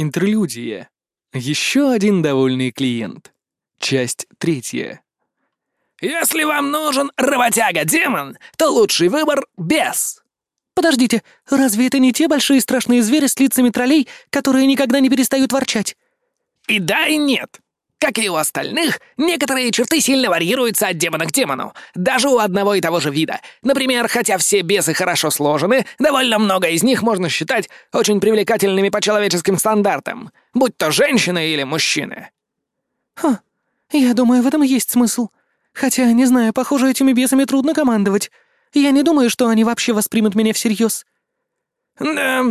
Интерлюдия. Еще один довольный клиент. Часть третья. «Если вам нужен работяга-демон, то лучший выбор — бес!» «Подождите, разве это не те большие страшные звери с лицами троллей, которые никогда не перестают ворчать?» «И да, и нет. Как и у остальных, некоторые черты сильно варьируются от демона к демону, даже у одного и того же вида. Например, хотя все бесы хорошо сложены, довольно много из них можно считать очень привлекательными по человеческим стандартам, будь то женщины или мужчины». «Хм, я думаю, в этом есть смысл. Хотя, не знаю, похоже, этими бесами трудно командовать. Я не думаю, что они вообще воспримут меня всерьез». «Да,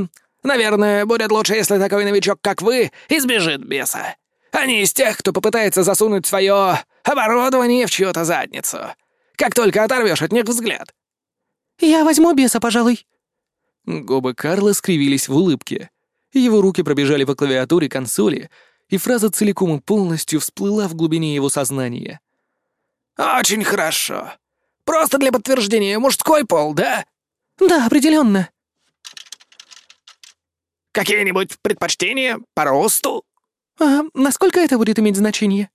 наверное, будет лучше, если такой новичок, как вы, избежит беса. Они из тех, кто попытается засунуть свое оборудование в чью-то задницу. Как только оторвешь от них взгляд». «Я возьму беса, пожалуй». Губы Карла скривились в улыбке. Его руки пробежали по клавиатуре консоли, и фраза целиком и полностью всплыла в глубине его сознания. «Очень хорошо. Просто для подтверждения мужской пол, да?» «Да, определенно. «Какие-нибудь предпочтения по росту?» «А насколько это будет иметь значение?»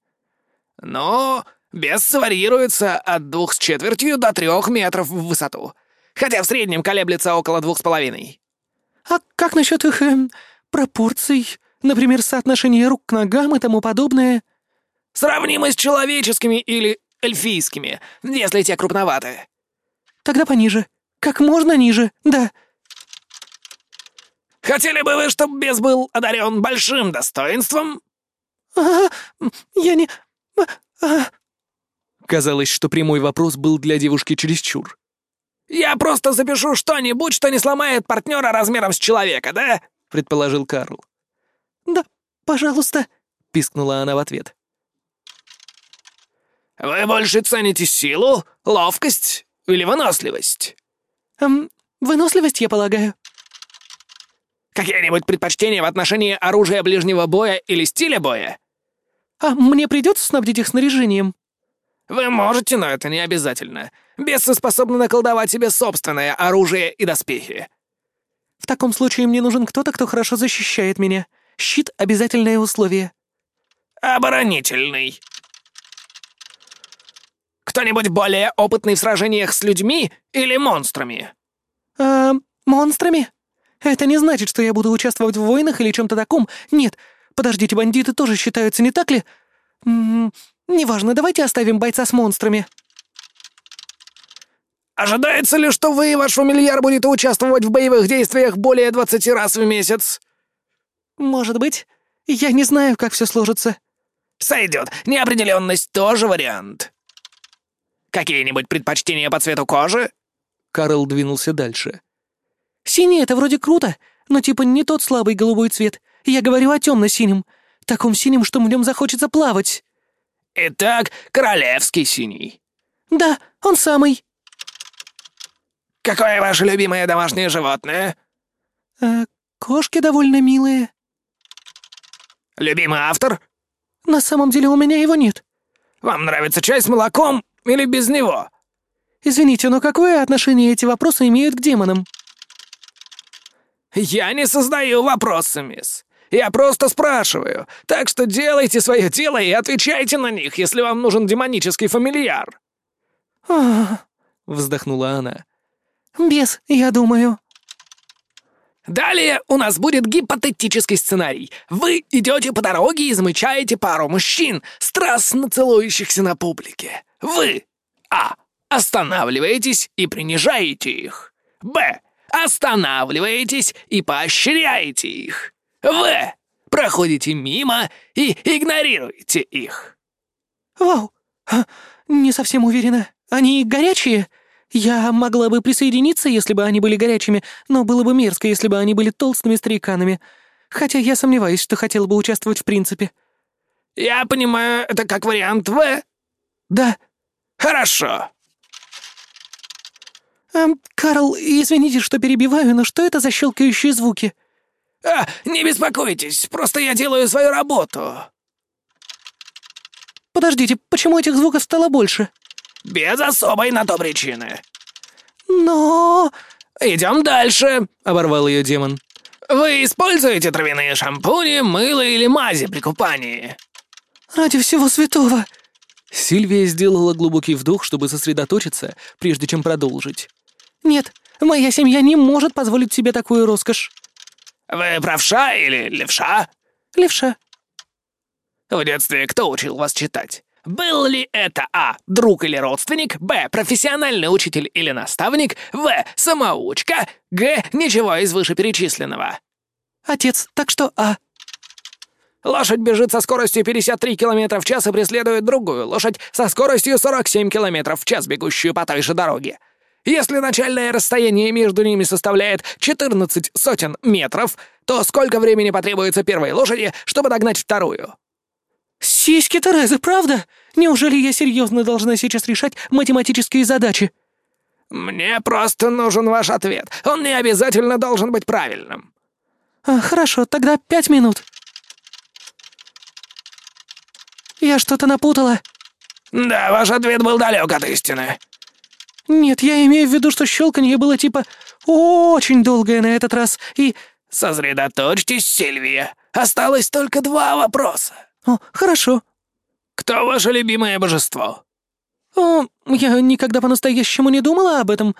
«Ну, бес варьируется от двух с четвертью до трех метров в высоту, хотя в среднем колеблется около двух с половиной». «А как насчет их эм, пропорций? Например, соотношение рук к ногам и тому подобное?» «Сравнимы с человеческими или эльфийскими, если те крупноваты». «Тогда пониже. Как можно ниже, да». «Хотели бы вы, чтобы бес был одарен большим достоинством?» «А, я не... а, а». Казалось, что прямой вопрос был для девушки чересчур. «Я просто запишу что-нибудь, что не сломает партнера размером с человека, да?» — предположил Карл. «Да, пожалуйста», — пискнула она в ответ. «Вы больше цените силу, ловкость или выносливость?» «Эм, выносливость, я полагаю». «Какие-нибудь предпочтения в отношении оружия ближнего боя или стиля боя?» «А мне придется снабдить их снаряжением?» «Вы можете, но это не обязательно. Бесы способны наколдовать себе собственное оружие и доспехи». «В таком случае мне нужен кто-то, кто хорошо защищает меня. Щит — обязательное условие». «Оборонительный». «Кто-нибудь более опытный в сражениях с людьми или монстрами?» «А, монстрами? Это не значит, что я буду участвовать в войнах или чем-то таком. Нет, подождите, бандиты тоже считаются, не так ли? М -м, неважно, давайте оставим бойца с монстрами». «Ожидается ли, что вы и ваш фамильяр будете участвовать в боевых действиях более 20 раз в месяц?» «Может быть. Я не знаю, как все сложится». «Сойдет. Неопределенность тоже вариант». «Какие-нибудь предпочтения по цвету кожи?» Карл двинулся дальше. «Синий — это вроде круто, но типа не тот слабый голубой цвет. Я говорю о темно-синем. Таком синем, что в нем захочется плавать». «Итак, королевский синий». «Да, он самый». «Какое ваше любимое домашнее животное?» «Э, кошки довольно милые». «Любимый автор?» «На самом деле у меня его нет». «Вам нравится чай с молоком или без него?» «Извините, но какое отношение эти вопросы имеют к демонам?» «Я не создаю вопросы, мисс. Я просто спрашиваю. Так что делайте свое дело и отвечайте на них, если вам нужен демонический фамильяр». «Ах», — вздохнула она. «Бес, я думаю». Далее у нас будет гипотетический сценарий. Вы идете по дороге и замечаете пару мужчин, страстно целующихся на публике. Вы А. Останавливаетесь и принижаете их. Б. Останавливаетесь и поощряете их. В. Проходите мимо и игнорируете их. «Вау, а, не совсем уверена. Они горячие? Я могла бы присоединиться, если бы они были горячими, но было бы мерзко, если бы они были толстыми стариканами. Хотя я сомневаюсь, что хотела бы участвовать в принципе». Я понимаю, это как вариант В? «Да». Хорошо. Эм, Карл, извините, что перебиваю, но что это за щелкающие звуки?» А, не беспокойтесь, просто я делаю свою работу. «Подождите, почему этих звуков стало больше?» Без особой на то причины. «Но...» Идем дальше, оборвал ее демон. вы используете травяные шампуни, мыло или мази при купании?» «Ради всего святого!» Сильвия сделала глубокий вдох, чтобы сосредоточиться, прежде чем продолжить. «Нет, моя семья не может позволить себе такую роскошь». «Вы правша или левша?» «Левша». «В детстве кто учил вас читать? Был ли это А. Друг или родственник, Б. Профессиональный учитель или наставник, В. Самоучка, Г. Ничего из вышеперечисленного?» «Отец, так что А». Лошадь бежит со скоростью 53 км в час и преследует другую лошадь со скоростью 47 км в час, бегущую по той же дороге. Если начальное расстояние между ними составляет 14 сотен метров, то сколько времени потребуется первой лошади, чтобы догнать вторую? «Сиськи Терезы, правда? Неужели я серьезно должна сейчас решать математические задачи?» «Мне просто нужен ваш ответ. Он не обязательно должен быть правильным». А, «Хорошо, тогда пять минут». «Я что-то напутала». «Да, ваш ответ был далек от истины». «Нет, я имею в виду, что щелканье было типа очень долгое на этот раз, и...» «Сосредоточьтесь, Сильвия. Осталось только два вопроса». «О, хорошо». «Кто ваше любимое божество?» «О, я никогда по-настоящему не думала об этом.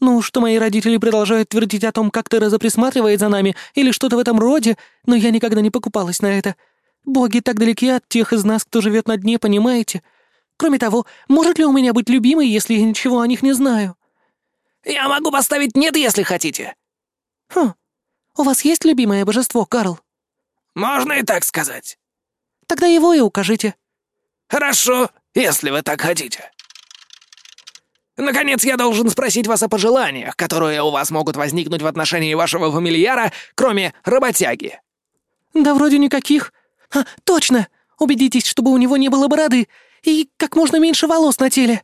Ну, что мои родители продолжают твердить о том, как Тереза присматривает за нами, или что-то в этом роде, но я никогда не покупалась на это. Боги так далеки от тех из нас, кто живет на дне, понимаете? Кроме того, может ли у меня быть любимой, если я ничего о них не знаю?» «Я могу поставить «нет», если хотите». «Хм, у вас есть любимое божество, Карл?» «Можно и так сказать». Тогда его и укажите». «Хорошо, если вы так хотите». Наконец, я должен спросить вас о пожеланиях, которые у вас могут возникнуть в отношении вашего фамильяра, кроме работяги». «Да вроде никаких. А, точно! Убедитесь, чтобы у него не было бороды и как можно меньше волос на теле».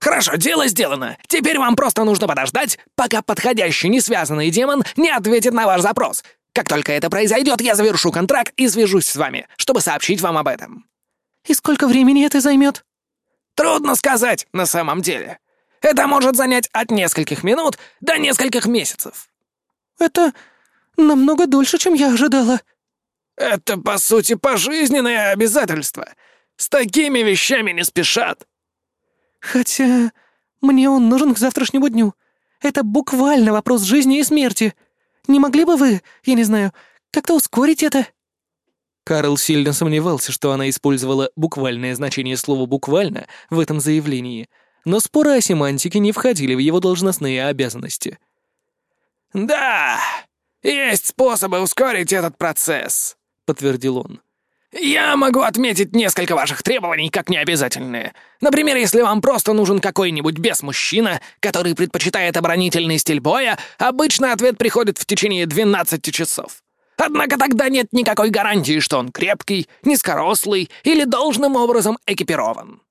«Хорошо, дело сделано. Теперь вам просто нужно подождать, пока подходящий несвязанный демон не ответит на ваш запрос. Как только это произойдет, я завершу контракт и свяжусь с вами, чтобы сообщить вам об этом». «И сколько времени это займет?» «Трудно сказать, на самом деле. Это может занять от нескольких минут до нескольких месяцев». «Это намного дольше, чем я ожидала». «Это, по сути, пожизненное обязательство. С такими вещами не спешат». «Хотя мне он нужен к завтрашнему дню. Это буквально вопрос жизни и смерти. Не могли бы вы, я не знаю, как-то ускорить это?» Карл сильно сомневался, что она использовала буквальное значение слова «буквально» в этом заявлении, но споры о семантике не входили в его должностные обязанности. «Да, есть способы ускорить этот процесс», — подтвердил он. «Я могу отметить несколько ваших требований как необязательные. Например, если вам просто нужен какой-нибудь бес-мужчина, который предпочитает оборонительный стиль боя, обычно ответ приходит в течение 12 часов. Однако тогда нет никакой гарантии, что он крепкий, низкорослый или должным образом экипирован».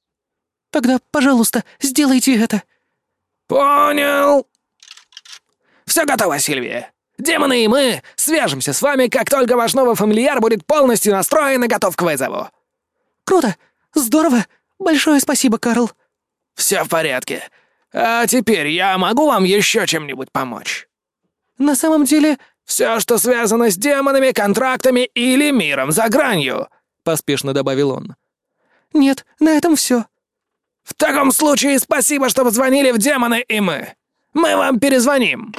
«Тогда, пожалуйста, сделайте это». «Понял». «Все готово, Сильвия. Демоны и мы свяжемся с вами, как только ваш новый фамильяр будет полностью настроен и готов к вызову». «Круто! Здорово! Большое спасибо, Карл!» «Все в порядке. А теперь я могу вам еще чем-нибудь помочь?» «На самом деле...» «Все, что связано с демонами, контрактами или миром за гранью», — поспешно добавил он. «Нет, на этом все. «В таком случае спасибо, что позвонили в демоны и мы. Мы вам перезвоним».